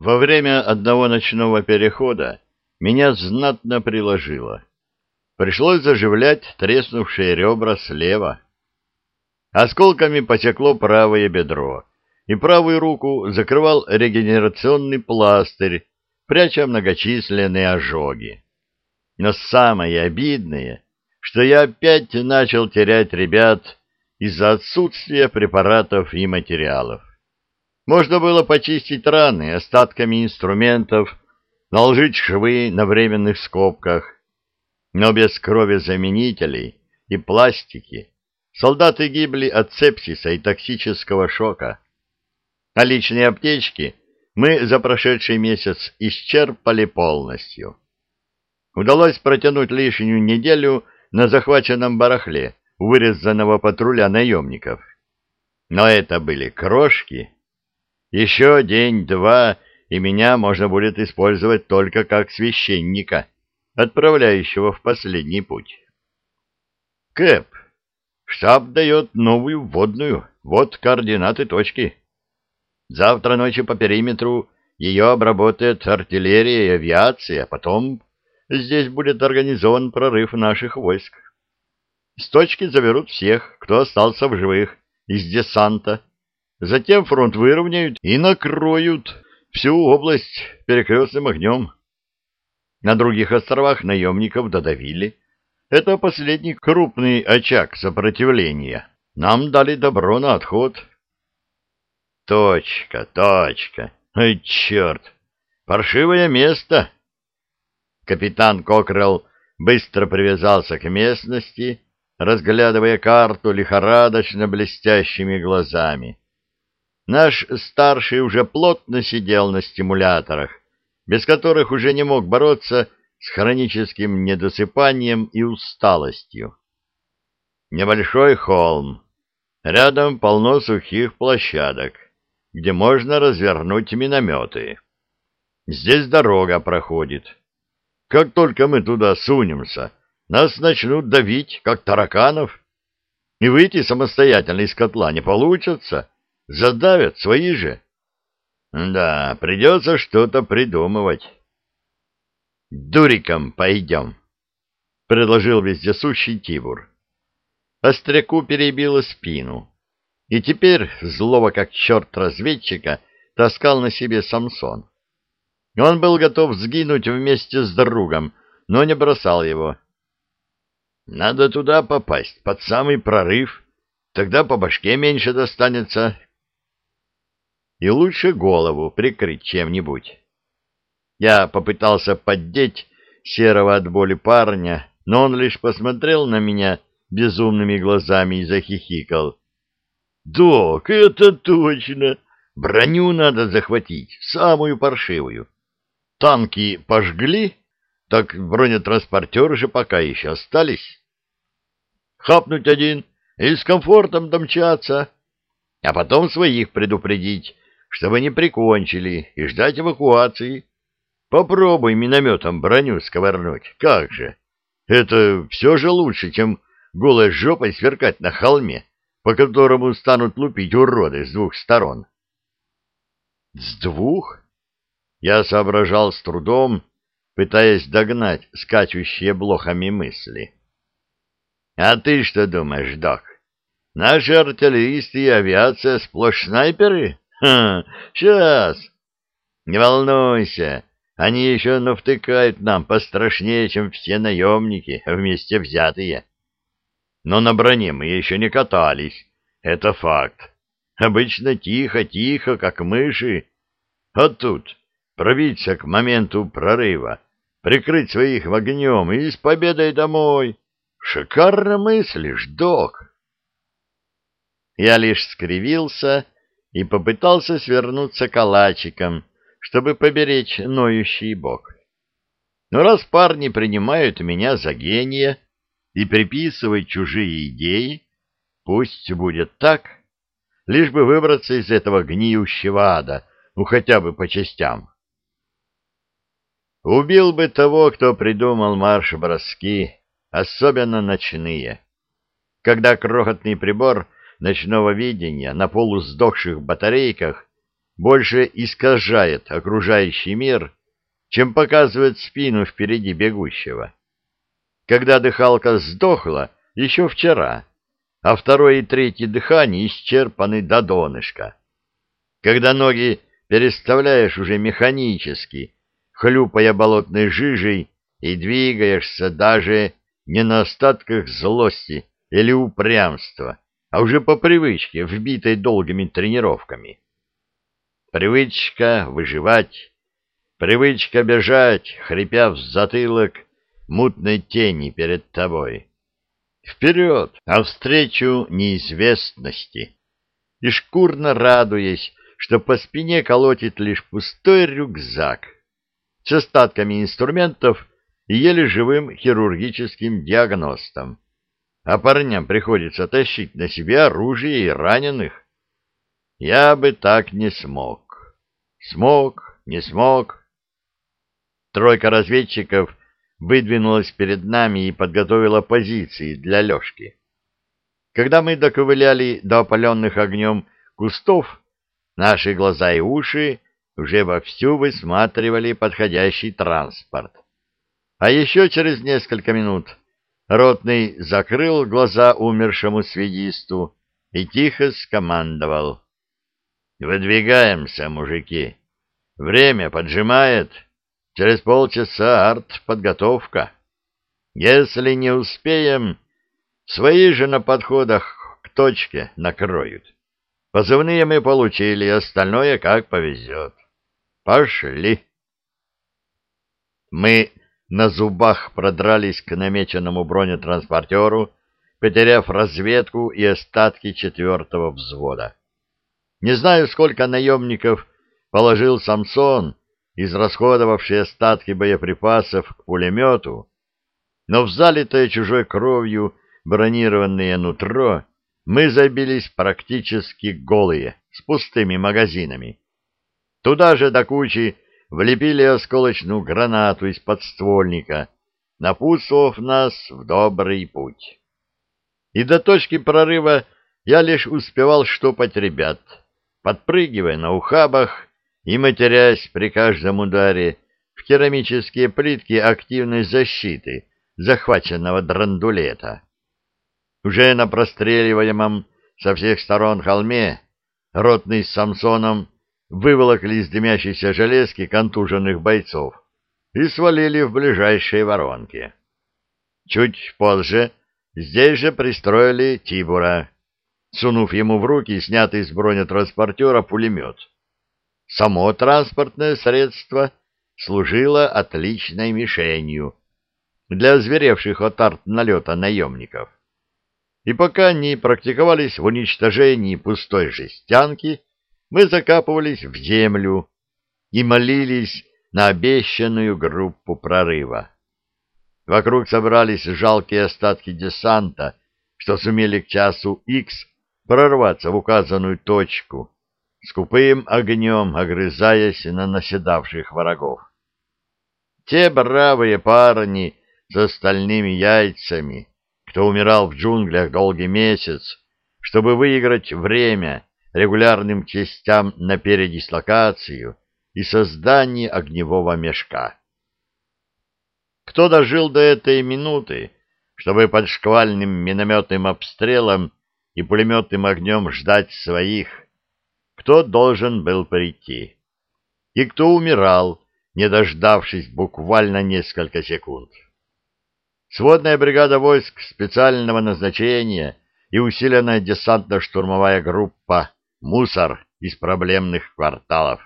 Во время одного ночного перехода меня знатно приложило. Пришлось заживлять треснувшие ребра слева. Осколками посекло правое бедро, и правую руку закрывал регенерационный пластырь, пряча многочисленные ожоги. Но самое обидное, что я опять начал терять ребят из-за отсутствия препаратов и материалов. Можно было почистить раны остатками инструментов, наложить швы на временных скобках, но без крови-заменителей и пластики солдаты гибли от сепсиса и токсического шока. А личные аптечки мы за прошедший месяц исчерпали полностью. Удалось протянуть лишнюю неделю на захваченном барахле вырезанного патруля наемников. Но это были крошки, еще день-два, и меня можно будет использовать только как священника, отправляющего в последний путь. Кэп, штаб дает новую вводную, вот координаты точки. Завтра ночью по периметру ее обработает артиллерия и авиация, а потом здесь будет организован прорыв наших войск. С точки заберут всех, кто остался в живых, из десанта, Затем фронт выровняют и накроют всю область перекрестным огнем. На других островах наемников додавили. Это последний крупный очаг сопротивления. Нам дали добро на отход. Точка, точка. Ай, черт! Паршивое место! Капитан Кокрелл быстро привязался к местности, разглядывая карту лихорадочно блестящими глазами. Наш старший уже плотно сидел на стимуляторах, без которых уже не мог бороться с хроническим недосыпанием и усталостью. Небольшой холм. Рядом полно сухих площадок, где можно развернуть минометы. Здесь дорога проходит. Как только мы туда сунемся, нас начнут давить, как тараканов, и выйти самостоятельно из котла не получится. Задавят свои же. Да, придется что-то придумывать. Дуриком пойдем, — предложил вездесущий Тибур. Остряку перебило спину, и теперь злого как черт разведчика таскал на себе Самсон. Он был готов сгинуть вместе с другом, но не бросал его. Надо туда попасть, под самый прорыв, тогда по башке меньше достанется, и лучше голову прикрыть чем-нибудь. Я попытался поддеть серого от боли парня, но он лишь посмотрел на меня безумными глазами и захихикал. — Док, это точно! Броню надо захватить, самую паршивую. Танки пожгли, так бронетранспортеры же пока еще остались. Хапнуть один и с комфортом домчаться, а потом своих предупредить, чтобы не прикончили, и ждать эвакуации. Попробуй минометом броню сковырнуть. Как же? Это все же лучше, чем голой жопой сверкать на холме, по которому станут лупить уроды с двух сторон. С двух? Я соображал с трудом, пытаясь догнать скачущие блохами мысли. А ты что думаешь, док? Наши артиллеристы и авиация сплошь снайперы? Ха, сейчас. Не волнуйся, они еще навтыкают нам пострашнее, чем все наемники вместе взятые. Но на броне мы еще не катались, это факт. Обычно тихо-тихо, как мыши. А тут пробиться к моменту прорыва, прикрыть своих огнем и с победой домой. Шикарно мыслишь, док. Я лишь скривился и попытался свернуться калачиком, чтобы поберечь ноющий бок. Но раз парни принимают меня за гения и приписывают чужие идеи, пусть будет так, лишь бы выбраться из этого гниющего ада, ну хотя бы по частям. Убил бы того, кто придумал марш-броски, особенно ночные. Когда крохотный прибор — ночного видения на полусдохших батарейках больше искажает окружающий мир, чем показывает спину впереди бегущего. Когда дыхалка сдохла еще вчера, а второе и третье дыхание исчерпаны до донышка. Когда ноги переставляешь уже механически, хлюпая болотной жижей, и двигаешься даже не на остатках злости или упрямства, а уже по привычке, вбитой долгими тренировками. Привычка выживать, привычка бежать, хрипя в затылок мутной тени перед тобой. Вперед, навстречу неизвестности, и шкурно радуясь, что по спине колотит лишь пустой рюкзак с остатками инструментов и еле живым хирургическим диагностом, а парням приходится тащить на себе оружие и раненых. Я бы так не смог. Смог, не смог. Тройка разведчиков выдвинулась перед нами и подготовила позиции для Лешки. Когда мы доковыляли до опаленных огнем кустов, наши глаза и уши уже вовсю высматривали подходящий транспорт. А еще через несколько минут ротный закрыл глаза умершему свидисту и тихо скомандовал. Выдвигаемся, мужики. Время поджимает. Через полчаса арт-подготовка. Если не успеем, свои же на подходах к точке накроют. Позывные мы получили, остальное как повезет. Пошли. Мы на зубах продрались к намеченному бронетранспортеру, потеряв разведку и остатки четвертого взвода. Не знаю, сколько наемников положил Самсон, израсходовавший остатки боеприпасов к пулемету, но в залитое чужой кровью бронированное нутро мы забились практически голые, с пустыми магазинами. Туда же до кучи влепили осколочную гранату из подствольника, напутствовав нас в добрый путь. И до точки прорыва я лишь успевал штопать ребят — подпрыгивая на ухабах и матерясь при каждом ударе в керамические плитки активной защиты захваченного драндулета. Уже на простреливаемом со всех сторон холме ротный с Самсоном выволокли из дымящейся железки контуженных бойцов и свалили в ближайшие воронки. Чуть позже здесь же пристроили Тибура, сунув ему в руки снятый с бронетранспортера пулемет. Само транспортное средство служило отличной мишенью для озверевших от арт-налета наемников. И пока они практиковались в уничтожении пустой жестянки, мы закапывались в землю и молились на обещанную группу прорыва. Вокруг собрались жалкие остатки десанта, что сумели к часу Х прорваться в указанную точку, скупым огнем огрызаясь на наседавших врагов. Те бравые парни с остальными яйцами, кто умирал в джунглях долгий месяц, чтобы выиграть время регулярным частям на передислокацию и создание огневого мешка. Кто дожил до этой минуты, чтобы под шквальным минометным обстрелом и пулеметным огнем ждать своих, кто должен был прийти, и кто умирал, не дождавшись буквально несколько секунд. Сводная бригада войск специального назначения и усиленная десантно-штурмовая группа «Мусор» из проблемных кварталов.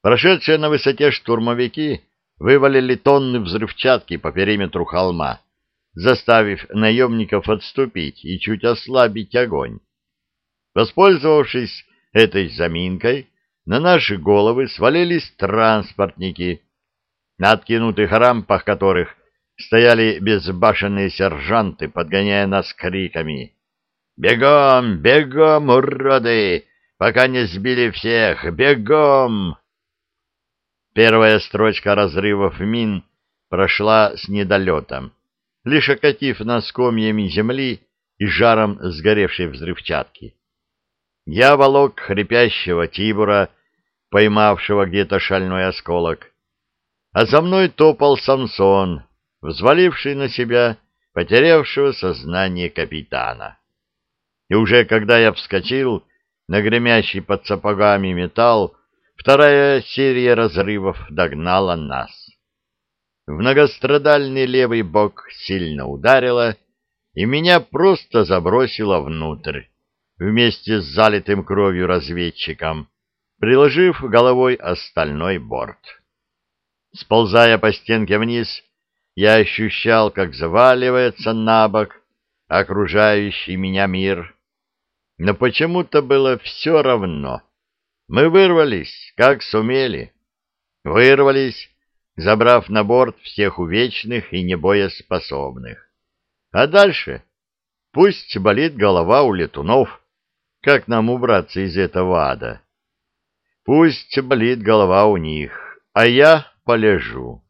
Прошедшие на высоте штурмовики вывалили тонны взрывчатки по периметру холма, заставив наемников отступить и чуть ослабить огонь. Воспользовавшись этой заминкой, на наши головы свалились транспортники, на откинутых рампах которых стояли безбашенные сержанты, подгоняя нас криками. «Бегом, бегом, уроды! Пока не сбили всех! Бегом!» Первая строчка разрывов мин прошла с недолетом лишь окатив нас комьями земли и жаром сгоревшей взрывчатки. Я волок хрипящего Тибура, поймавшего где-то шальной осколок, а за мной топал Самсон, взваливший на себя потерявшего сознание капитана. И уже когда я вскочил на гремящий под сапогами металл, вторая серия разрывов догнала нас. В многострадальный левый бок сильно ударило, и меня просто забросило внутрь, вместе с залитым кровью разведчиком, приложив головой остальной борт. Сползая по стенке вниз, я ощущал, как заваливается на бок окружающий меня мир. Но почему-то было все равно. Мы вырвались, как сумели. Вырвались, забрав на борт всех увечных и небоеспособных. А дальше пусть болит голова у летунов, как нам убраться из этого ада. Пусть болит голова у них, а я полежу.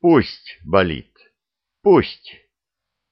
Пусть болит, пусть.